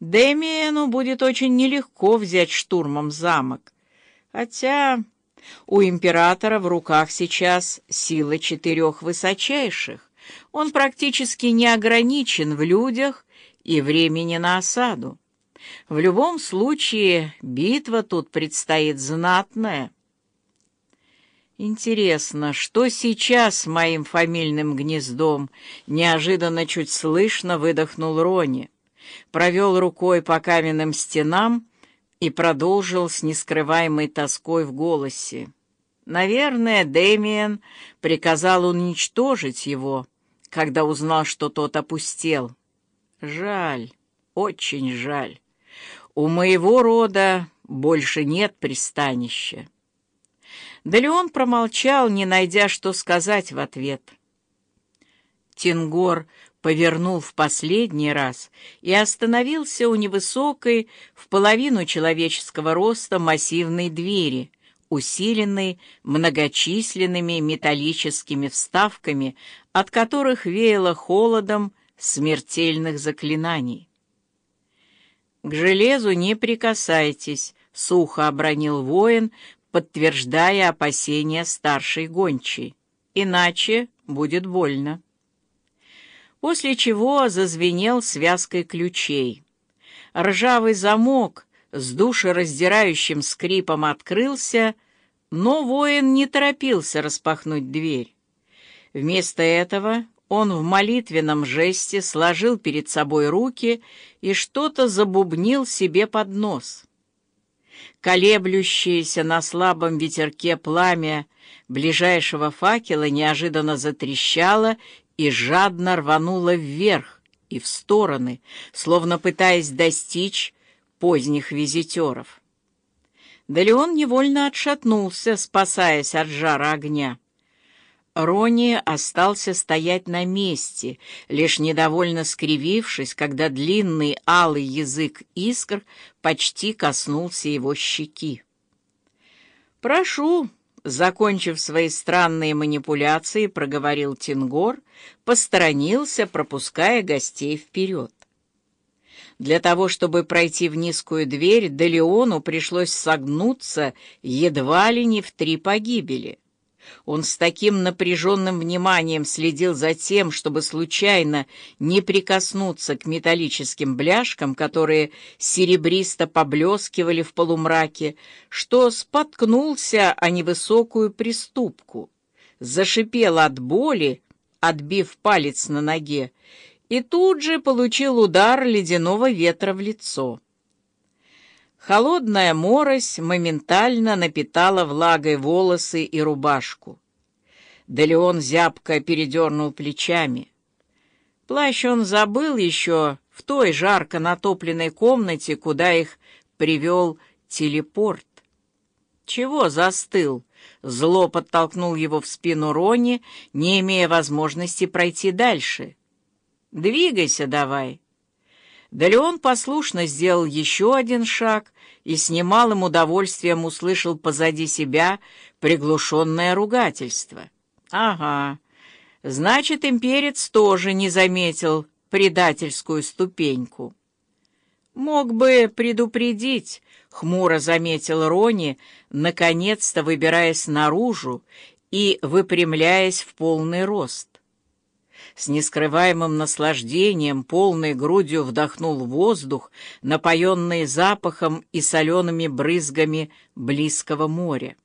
Демиену будет очень нелегко взять штурмом замок. Хотя у императора в руках сейчас сила четырех высочайших. Он практически не ограничен в людях и времени на осаду. В любом случае, битва тут предстоит знатная. Интересно, что сейчас с моим фамильным гнездом? Неожиданно чуть слышно выдохнул Рони. Провел рукой по каменным стенам и продолжил с нескрываемой тоской в голосе. Наверное, Дэмиен приказал уничтожить его, когда узнал, что тот опустел. Жаль, очень жаль. У моего рода больше нет пристанища. Да Леон промолчал, не найдя, что сказать в ответ. Тингор повернул в последний раз и остановился у невысокой, в половину человеческого роста массивной двери, усиленной многочисленными металлическими вставками, от которых веяло холодом смертельных заклинаний. «К железу не прикасайтесь», — сухо обронил воин, подтверждая опасения старшей гончей. «Иначе будет больно». После чего зазвенел связкой ключей. Ржавый замок с душераздирающим скрипом открылся, но воин не торопился распахнуть дверь. Вместо этого он в молитвенном жесте сложил перед собой руки и что-то забубнил себе под нос колеблющееся на слабом ветерке пламя ближайшего факела неожиданно затрещало и жадно рвануло вверх и в стороны, словно пытаясь достичь поздних визитеров. Да Леон невольно отшатнулся, спасаясь от жара огня. Рони остался стоять на месте, лишь недовольно скривившись, когда длинный алый язык искр почти коснулся его щеки. «Прошу», — закончив свои странные манипуляции, проговорил Тингор, посторонился, пропуская гостей вперед. Для того, чтобы пройти в низкую дверь, Делеону пришлось согнуться едва ли не в три погибели. Он с таким напряженным вниманием следил за тем, чтобы случайно не прикоснуться к металлическим бляшкам, которые серебристо поблескивали в полумраке, что споткнулся о невысокую приступку, зашипел от боли, отбив палец на ноге, и тут же получил удар ледяного ветра в лицо. Холодная морось моментально напитала влагой волосы и рубашку. Да Леон зябко передернул плечами. Плащ он забыл еще в той жарко натопленной комнате, куда их привел телепорт. «Чего застыл?» — зло подтолкнул его в спину Рони, не имея возможности пройти дальше. «Двигайся давай». Да Леон послушно сделал еще один шаг и с немалым удовольствием услышал позади себя приглушенное ругательство. «Ага, значит, имперец тоже не заметил предательскую ступеньку». «Мог бы предупредить», — хмуро заметил Рони, наконец-то выбираясь наружу и выпрямляясь в полный рост с нескрываемым наслаждением полной грудью вдохнул воздух, напоенный запахом и солеными брызгами близкого моря.